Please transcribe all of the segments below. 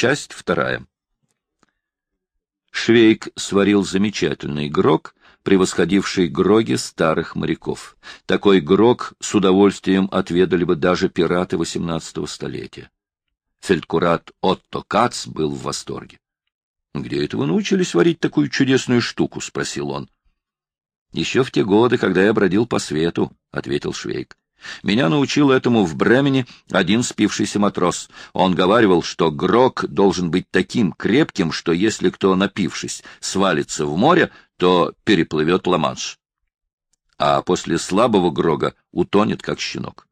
Часть вторая. Швейк сварил замечательный грог, превосходивший гроги старых моряков. Такой грог с удовольствием отведали бы даже пираты XVIII столетия. Фельдкурат Отто Кац был в восторге. — Где это вы научились варить такую чудесную штуку? — спросил он. — Еще в те годы, когда я бродил по свету, — ответил Швейк. Меня научил этому в Бремене один спившийся матрос. Он говаривал, что грок должен быть таким крепким, что если кто, напившись, свалится в море, то переплывет Ла-Манш. А после слабого грога утонет, как щенок.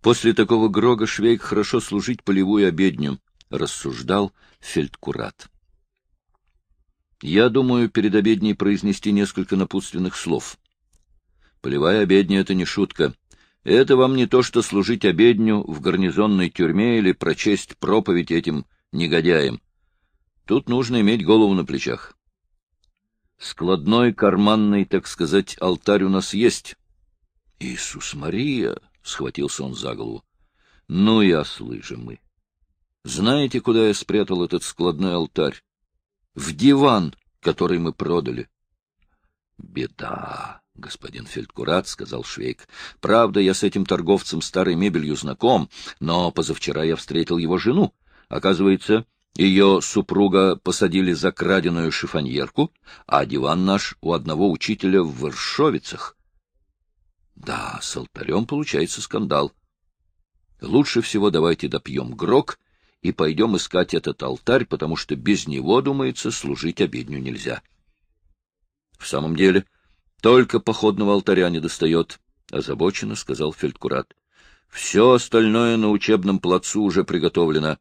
После такого грога Швейк хорошо служить полевую обедню, — рассуждал фельдкурат. Я думаю, перед обедней произнести несколько напутственных слов. Полевая обедня — это не шутка. Это вам не то, что служить обедню в гарнизонной тюрьме или прочесть проповедь этим негодяям. Тут нужно иметь голову на плечах. Складной, карманный, так сказать, алтарь у нас есть. Иисус Мария! — схватился он за голову. — Ну и ослы же мы! Знаете, куда я спрятал этот складной алтарь? В диван, который мы продали. — Беда, господин Фельдкурат, — сказал Швейк. — Правда, я с этим торговцем старой мебелью знаком, но позавчера я встретил его жену. Оказывается, ее супруга посадили за краденую шифоньерку, а диван наш у одного учителя в Варшовицах. Да, с алтарем получается скандал. Лучше всего давайте допьем грок и пойдем искать этот алтарь, потому что без него, думается, служить обедню нельзя. В самом деле, только походного алтаря не достает, — озабоченно сказал фельдкурат. Все остальное на учебном плацу уже приготовлено.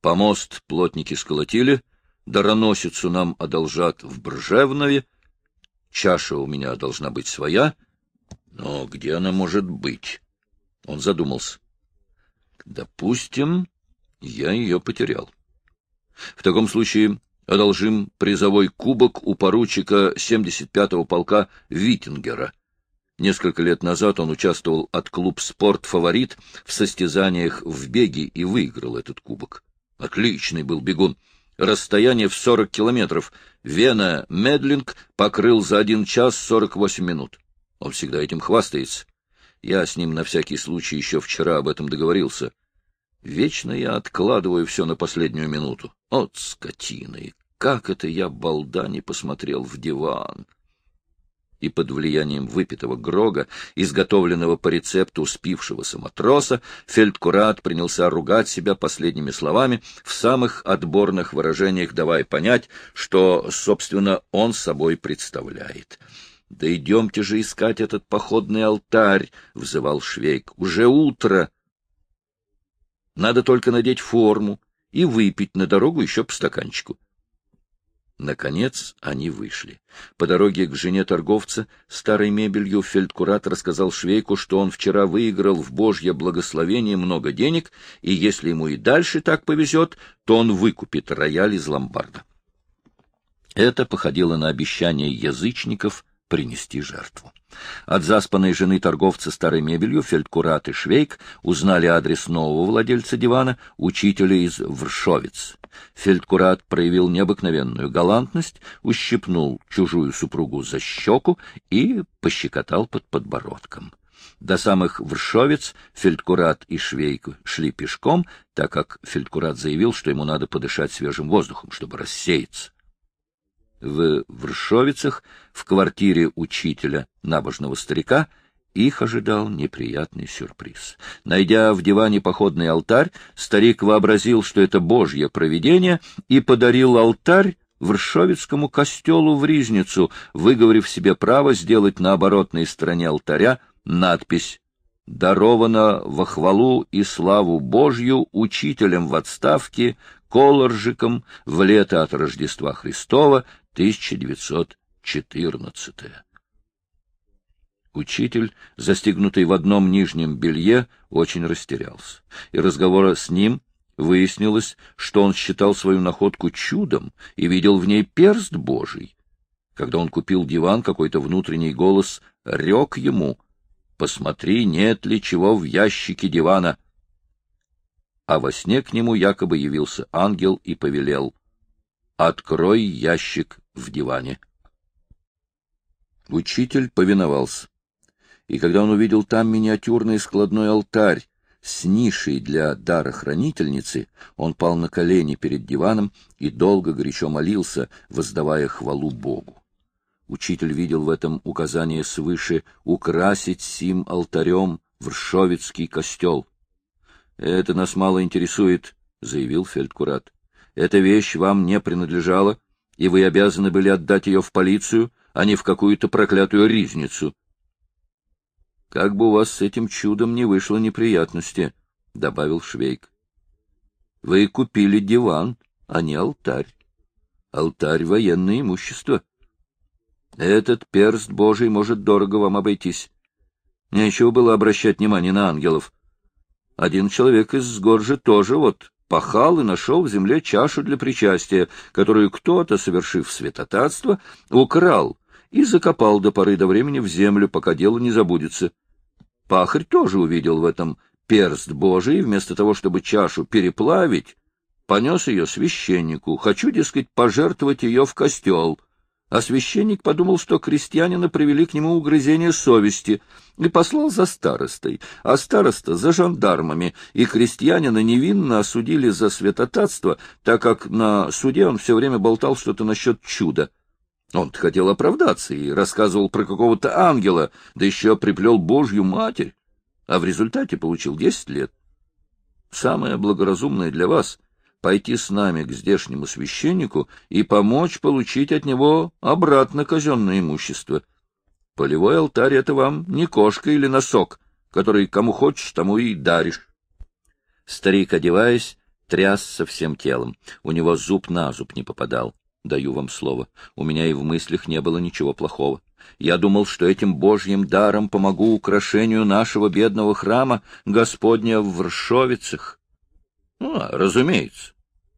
Помост плотники сколотили, дароносицу нам одолжат в Бржевнове, чаша у меня должна быть своя — но где она может быть? Он задумался. Допустим, я ее потерял. В таком случае одолжим призовой кубок у поручика 75-го полка Виттингера. Несколько лет назад он участвовал от клуб «Спорт Фаворит» в состязаниях в беге и выиграл этот кубок. Отличный был бегун. Расстояние в 40 километров. Вена Медлинг покрыл за 1 час 48 минут. Он всегда этим хвастается. Я с ним на всякий случай еще вчера об этом договорился. Вечно я откладываю все на последнюю минуту. От скотины! Как это я, балда, не посмотрел в диван! И под влиянием выпитого грога, изготовленного по рецепту спившегося матроса, фельдкурат принялся ругать себя последними словами, в самых отборных выражениях давая понять, что, собственно, он собой представляет — да идемте же искать этот походный алтарь, — взывал Швейк. — Уже утро. Надо только надеть форму и выпить на дорогу еще по стаканчику. Наконец они вышли. По дороге к жене торговца старой мебелью фельдкурат рассказал Швейку, что он вчера выиграл в Божье благословение много денег, и если ему и дальше так повезет, то он выкупит рояль из ломбарда. Это походило на обещание язычников принести жертву. От заспанной жены торговца старой мебелью Фельдкурат и Швейк узнали адрес нового владельца дивана, учителя из Вршовец. Фельдкурат проявил необыкновенную галантность, ущипнул чужую супругу за щеку и пощекотал под подбородком. До самых Вршовец Фельдкурат и Швейк шли пешком, так как Фельдкурат заявил, что ему надо подышать свежим воздухом, чтобы рассеяться в Вршовицах, в квартире учителя, набожного старика, их ожидал неприятный сюрприз. Найдя в диване походный алтарь, старик вообразил, что это божье провидение, и подарил алтарь Вршовицкому костелу в Ризницу, выговорив себе право сделать на оборотной стороне алтаря надпись «Даровано во хвалу и славу Божью учителем в отставке, колоржиком в лето от Рождества Христова 1914. Учитель, застегнутый в одном нижнем белье, очень растерялся. И разговора с ним выяснилось, что он считал свою находку чудом и видел в ней перст Божий. Когда он купил диван, какой-то внутренний голос рек ему «Посмотри, нет ли чего в ящике дивана». а во сне к нему якобы явился ангел и повелел «Открой ящик в диване». Учитель повиновался. И когда он увидел там миниатюрный складной алтарь с нишей для дара хранительницы, он пал на колени перед диваном и долго горячо молился, воздавая хвалу Богу. Учитель видел в этом указание свыше украсить сим алтарем Вршовицкий костел. — Это нас мало интересует, — заявил фельдкурат. — Эта вещь вам не принадлежала, и вы обязаны были отдать ее в полицию, а не в какую-то проклятую ризницу. — Как бы у вас с этим чудом не вышло неприятности, — добавил Швейк. — Вы купили диван, а не алтарь. Алтарь — военное имущество. Этот перст Божий может дорого вам обойтись. Нечего было обращать внимание на ангелов. Один человек из Горжи тоже вот пахал и нашел в земле чашу для причастия, которую кто-то, совершив святотатство, украл и закопал до поры до времени в землю, пока дело не забудется. Пахарь тоже увидел в этом перст Божий, и вместо того, чтобы чашу переплавить, понес ее священнику. Хочу, дескать, пожертвовать ее в костел — а священник подумал, что крестьянина привели к нему угрызение совести, и послал за старостой, а староста — за жандармами, и крестьянина невинно осудили за святотатство, так как на суде он все время болтал что-то насчет чуда. он хотел оправдаться и рассказывал про какого-то ангела, да еще приплел Божью Матерь, а в результате получил десять лет. Самое благоразумное для вас — пойти с нами к здешнему священнику и помочь получить от него обратно казенное имущество. Полевой алтарь — это вам не кошка или носок, который кому хочешь, тому и даришь. Старик, одеваясь, трясся всем телом. У него зуб на зуб не попадал. Даю вам слово, у меня и в мыслях не было ничего плохого. Я думал, что этим божьим даром помогу украшению нашего бедного храма Господня в Вршовицах. — Ну, разумеется,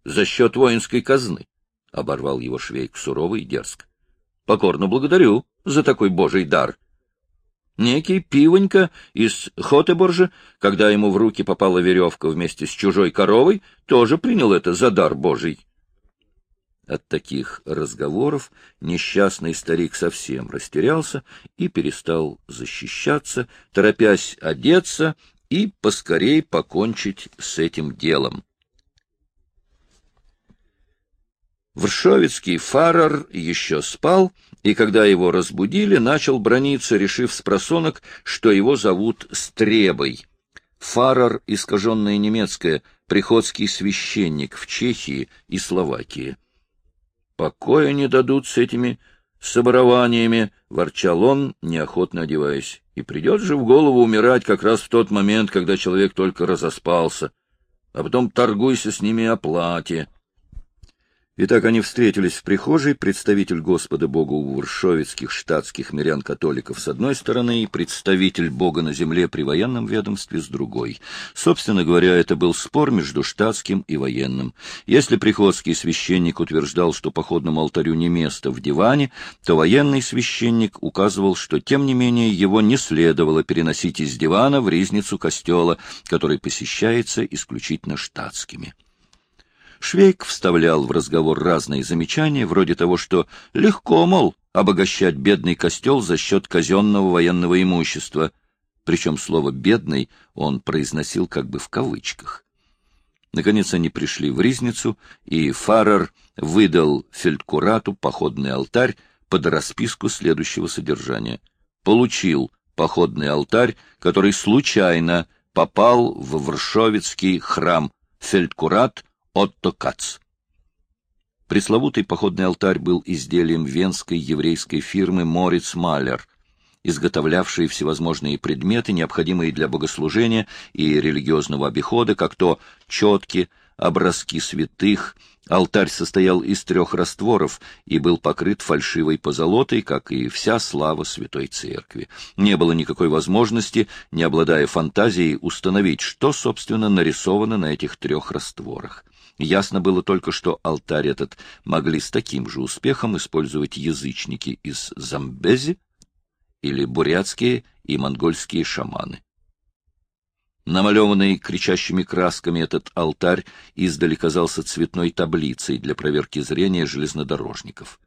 за счет воинской казны, — оборвал его швейк сурово и дерзко. — Покорно благодарю за такой божий дар. Некий пивонька из Хотеборжа, когда ему в руки попала веревка вместе с чужой коровой, тоже принял это за дар божий. От таких разговоров несчастный старик совсем растерялся и перестал защищаться, торопясь одеться и поскорей покончить с этим делом. Вршовицкий фарер еще спал, и когда его разбудили, начал брониться, решив с просонок, что его зовут Стребой. Фарер — искаженное немецкое, приходский священник в Чехии и Словакии. «Покоя не дадут с этими соборованиями», — ворчал он, неохотно одеваясь. И придет же в голову умирать как раз в тот момент, когда человек только разоспался, а потом торгуйся с ними о плате. Итак, они встретились в прихожей, представитель Господа Бога у варшовицких штатских мирян-католиков с одной стороны и представитель Бога на земле при военном ведомстве с другой. Собственно говоря, это был спор между штатским и военным. Если приходский священник утверждал, что походному алтарю не место в диване, то военный священник указывал, что, тем не менее, его не следовало переносить из дивана в ризницу костела, который посещается исключительно штатскими. Швейк вставлял в разговор разные замечания, вроде того, что легко, мол, обогащать бедный костел за счет казенного военного имущества. Причем слово «бедный» он произносил как бы в кавычках. Наконец они пришли в Ризницу, и Фарер выдал фельдкурату походный алтарь под расписку следующего содержания. Получил походный алтарь, который случайно попал в Вршовицкий храм. Фельдкурат Отто Кац. Пресловутый походный алтарь был изделием венской еврейской фирмы Мориц Малер, изготовлявшей всевозможные предметы, необходимые для богослужения и религиозного обихода, как то четки, образки святых. Алтарь состоял из трех растворов и был покрыт фальшивой позолотой, как и вся слава Святой Церкви. Не было никакой возможности, не обладая фантазией, установить, что, собственно, нарисовано на этих трех растворах. Ясно было только, что алтарь этот могли с таким же успехом использовать язычники из Замбези или бурятские и монгольские шаманы. Намалеванный кричащими красками этот алтарь издали казался цветной таблицей для проверки зрения железнодорожников.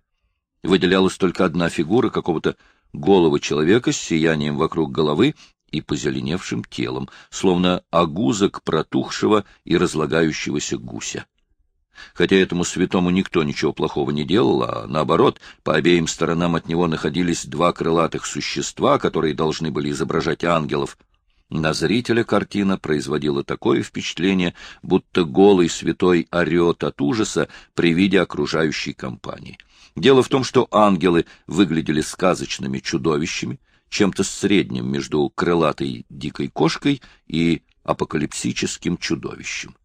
Выделялась только одна фигура какого-то голого человека с сиянием вокруг головы и позеленевшим телом, словно огузок протухшего и разлагающегося гуся. Хотя этому святому никто ничего плохого не делал, а наоборот, по обеим сторонам от него находились два крылатых существа, которые должны были изображать ангелов. На зрителя картина производила такое впечатление, будто голый святой орет от ужаса при виде окружающей компании. Дело в том, что ангелы выглядели сказочными чудовищами, чем-то средним между крылатой дикой кошкой и апокалипсическим чудовищем.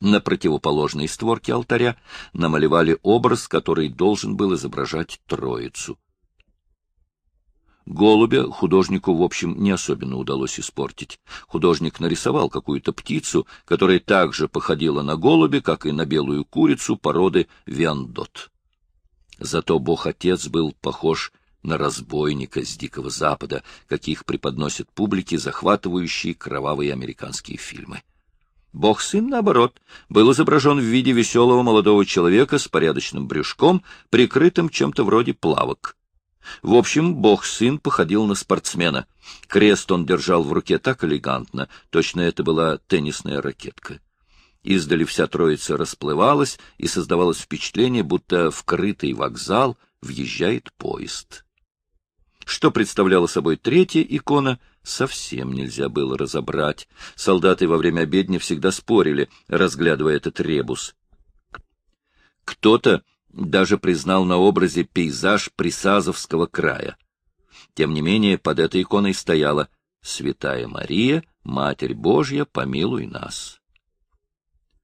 На противоположной створке алтаря намалевали образ, который должен был изображать Троицу. Голубя художнику, в общем, не особенно удалось испортить. Художник нарисовал какую-то птицу, которая также походила на голубя, как и на белую курицу породы виандот. Зато бог-отец был похож на разбойника с Дикого Запада, каких преподносят публике захватывающие кровавые американские фильмы. Бог-сын, наоборот, был изображен в виде веселого молодого человека с порядочным брюшком, прикрытым чем-то вроде плавок. В общем, бог-сын походил на спортсмена. Крест он держал в руке так элегантно, точно это была теннисная ракетка. Издали вся троица расплывалась, и создавалось впечатление, будто в крытый вокзал въезжает поезд. Что представляла собой третья икона, совсем нельзя было разобрать. Солдаты во время обедни всегда спорили, разглядывая этот ребус. Кто-то даже признал на образе пейзаж Присазовского края. Тем не менее, под этой иконой стояла «Святая Мария, Матерь Божья, помилуй нас».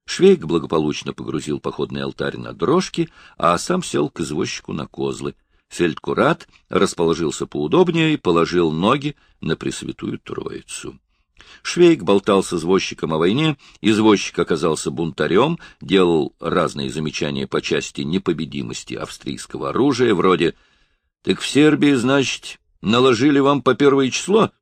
Швейк благополучно погрузил походный алтарь на дрожки, а сам сел к извозчику на козлы. Фельдкурат расположился поудобнее и положил ноги на Пресвятую Троицу. Швейк болтал с извозчиком о войне, извозчик оказался бунтарем, делал разные замечания по части непобедимости австрийского оружия, вроде «Так в Сербии, значит, наложили вам по первое число?»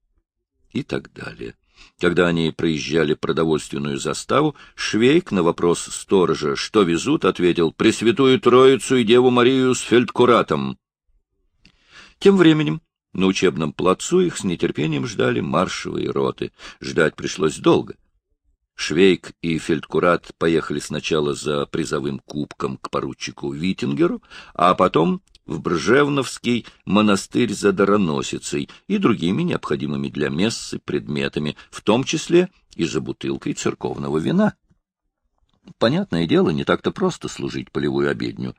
и так далее. Когда они проезжали продовольственную заставу, Швейк на вопрос сторожа, что везут, ответил «Пресвятую Троицу и Деву Марию с фельдкуратом». Тем временем на учебном плацу их с нетерпением ждали маршевые роты. Ждать пришлось долго. Швейк и фельдкурат поехали сначала за призовым кубком к поручику Витингеру, а потом в Бржевновский монастырь за дароносицей и другими необходимыми для мессы предметами, в том числе и за бутылкой церковного вина. Понятное дело, не так-то просто служить полевую обедню.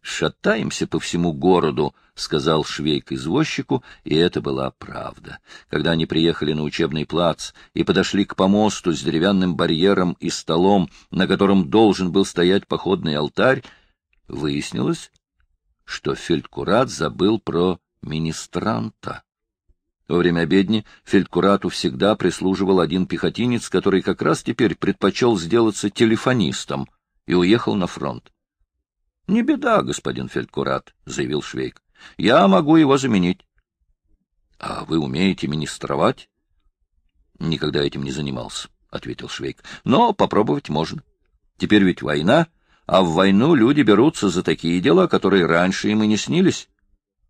«Шатаемся по всему городу», — сказал Швейк извозчику, и это была правда. Когда они приехали на учебный плац и подошли к помосту с деревянным барьером и столом, на котором должен был стоять походный алтарь, выяснилось, что фельдкурат забыл про министранта. Во время обедни фельдкурату всегда прислуживал один пехотинец, который как раз теперь предпочел сделаться телефонистом и уехал на фронт. — Не беда, господин фельдкурат, — заявил Швейк. — Я могу его заменить. — А вы умеете министровать? — Никогда этим не занимался, — ответил Швейк. — Но попробовать можно. Теперь ведь война, а в войну люди берутся за такие дела, которые раньше им и не снились.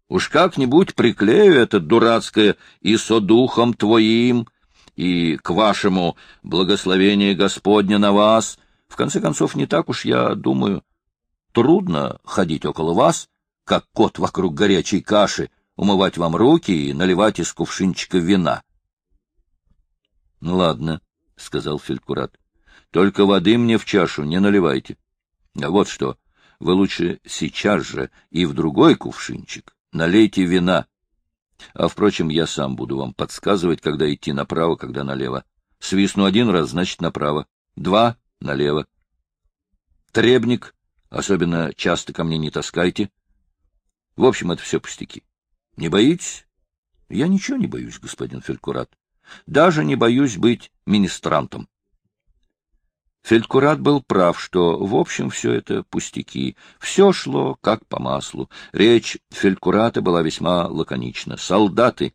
Уж как-нибудь приклею это дурацкое «и со духом твоим», и к вашему благословению Господня на вас. В конце концов, не так уж я думаю, Трудно ходить около вас, как кот вокруг горячей каши, умывать вам руки и наливать из кувшинчика вина. — Ну, ладно, — сказал Фелькурат. — Только воды мне в чашу не наливайте. А вот что, вы лучше сейчас же и в другой кувшинчик налейте вина. А, впрочем, я сам буду вам подсказывать, когда идти направо, когда налево. Свистну один раз, значит, направо. Два — налево. Требник Особенно часто ко мне не таскайте. В общем, это все пустяки. Не боитесь? Я ничего не боюсь, господин Фелькурат. Даже не боюсь быть министрантом. Фельдкурат был прав, что, в общем, все это пустяки. Все шло как по маслу. Речь Фельдкурата была весьма лаконична. Солдаты!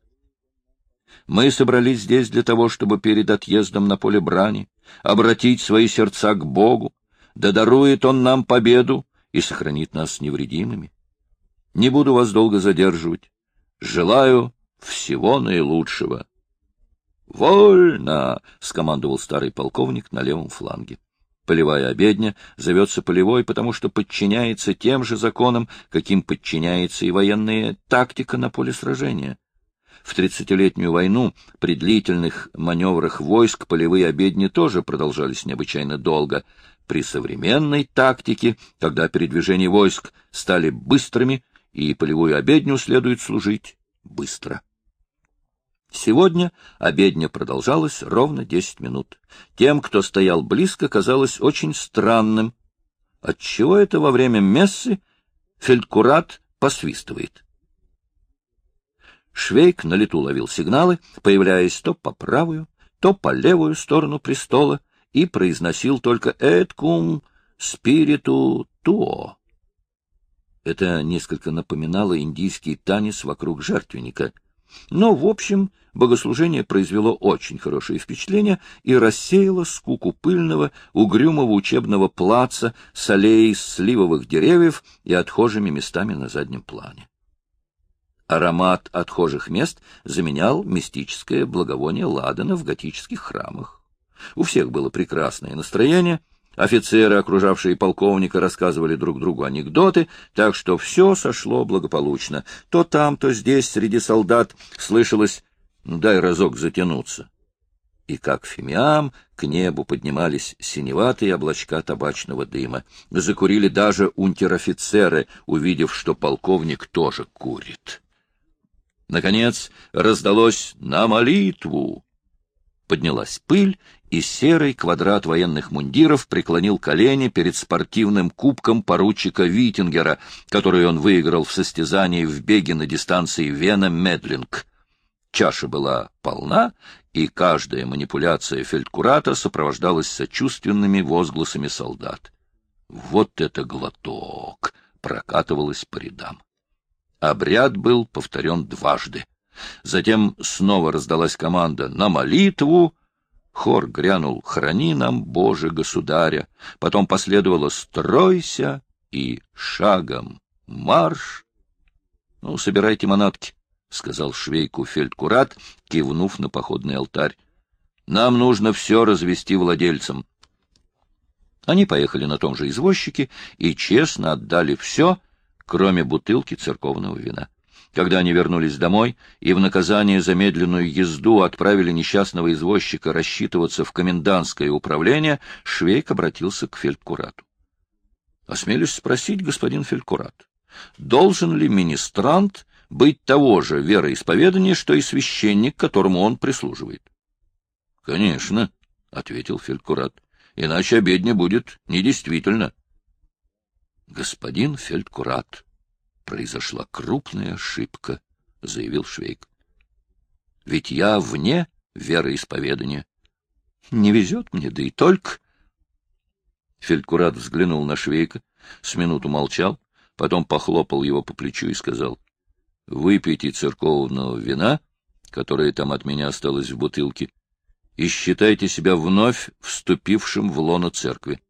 Мы собрались здесь для того, чтобы перед отъездом на поле брани обратить свои сердца к Богу, да дарует Он нам победу и сохранит нас невредимыми. Не буду вас долго задерживать. Желаю всего наилучшего. — Вольно! — скомандовал старый полковник на левом фланге. Полевая обедня зовется полевой, потому что подчиняется тем же законам, каким подчиняется и военная тактика на поле сражения. В тридцатилетнюю войну при длительных маневрах войск полевые обедни тоже продолжались необычайно долго. При современной тактике, когда передвижения войск стали быстрыми, и полевую обедню следует служить быстро. Сегодня обедня продолжалась ровно десять минут. Тем, кто стоял близко, казалось очень странным. Отчего это во время мессы фельдкурат посвистывает? Швейк на лету ловил сигналы, появляясь то по правую, то по левую сторону престола, и произносил только «эткум спириту туо». Это несколько напоминало индийский танец вокруг жертвенника — но, в общем, богослужение произвело очень хорошее впечатление и рассеяло скуку пыльного, угрюмого учебного плаца с аллеей сливовых деревьев и отхожими местами на заднем плане. Аромат отхожих мест заменял мистическое благовоние ладана в готических храмах. У всех было прекрасное настроение — Офицеры, окружавшие полковника, рассказывали друг другу анекдоты, так что все сошло благополучно. То там, то здесь, среди солдат, слышалось «дай разок затянуться». И как фимиам к небу поднимались синеватые облачка табачного дыма. Закурили даже унтер-офицеры, увидев, что полковник тоже курит. Наконец раздалось «на молитву!» Поднялась пыль, и серый квадрат военных мундиров преклонил колени перед спортивным кубком поручика Витингера, который он выиграл в состязании в беге на дистанции Вена-Медлинг. Чаша была полна, и каждая манипуляция фельдкурата сопровождалась сочувственными возгласами солдат. Вот это глоток! прокатывалось по рядам. Обряд был повторен дважды. Затем снова раздалась команда «На молитву!» Хор грянул «Храни нам, Боже, государя!» Потом последовало «Стройся!» и «Шагом марш!» «Ну, собирайте манатки», — сказал швейку фельдкурат, кивнув на походный алтарь. «Нам нужно все развести владельцам». Они поехали на том же извозчике и честно отдали все, кроме бутылки церковного вина. Когда они вернулись домой и в наказание за медленную езду отправили несчастного извозчика рассчитываться в комендантское управление, Швейк обратился к фельдкурату. — Осмелюсь спросить, господин фельдкурат, должен ли министрант быть того же вероисповедания, что и священник, которому он прислуживает? — Конечно, — ответил фельдкурат, — иначе обедня будет недействительно. — Господин фельдкурат, произошла крупная ошибка, — заявил Швейк. — Ведь я вне вероисповедания. Не везет мне, да и только. Фельдкурат взглянул на Швейка, с минуту молчал, потом похлопал его по плечу и сказал, — Выпейте церковного вина, которое там от меня осталось в бутылке, и считайте себя вновь вступившим в лоно церкви.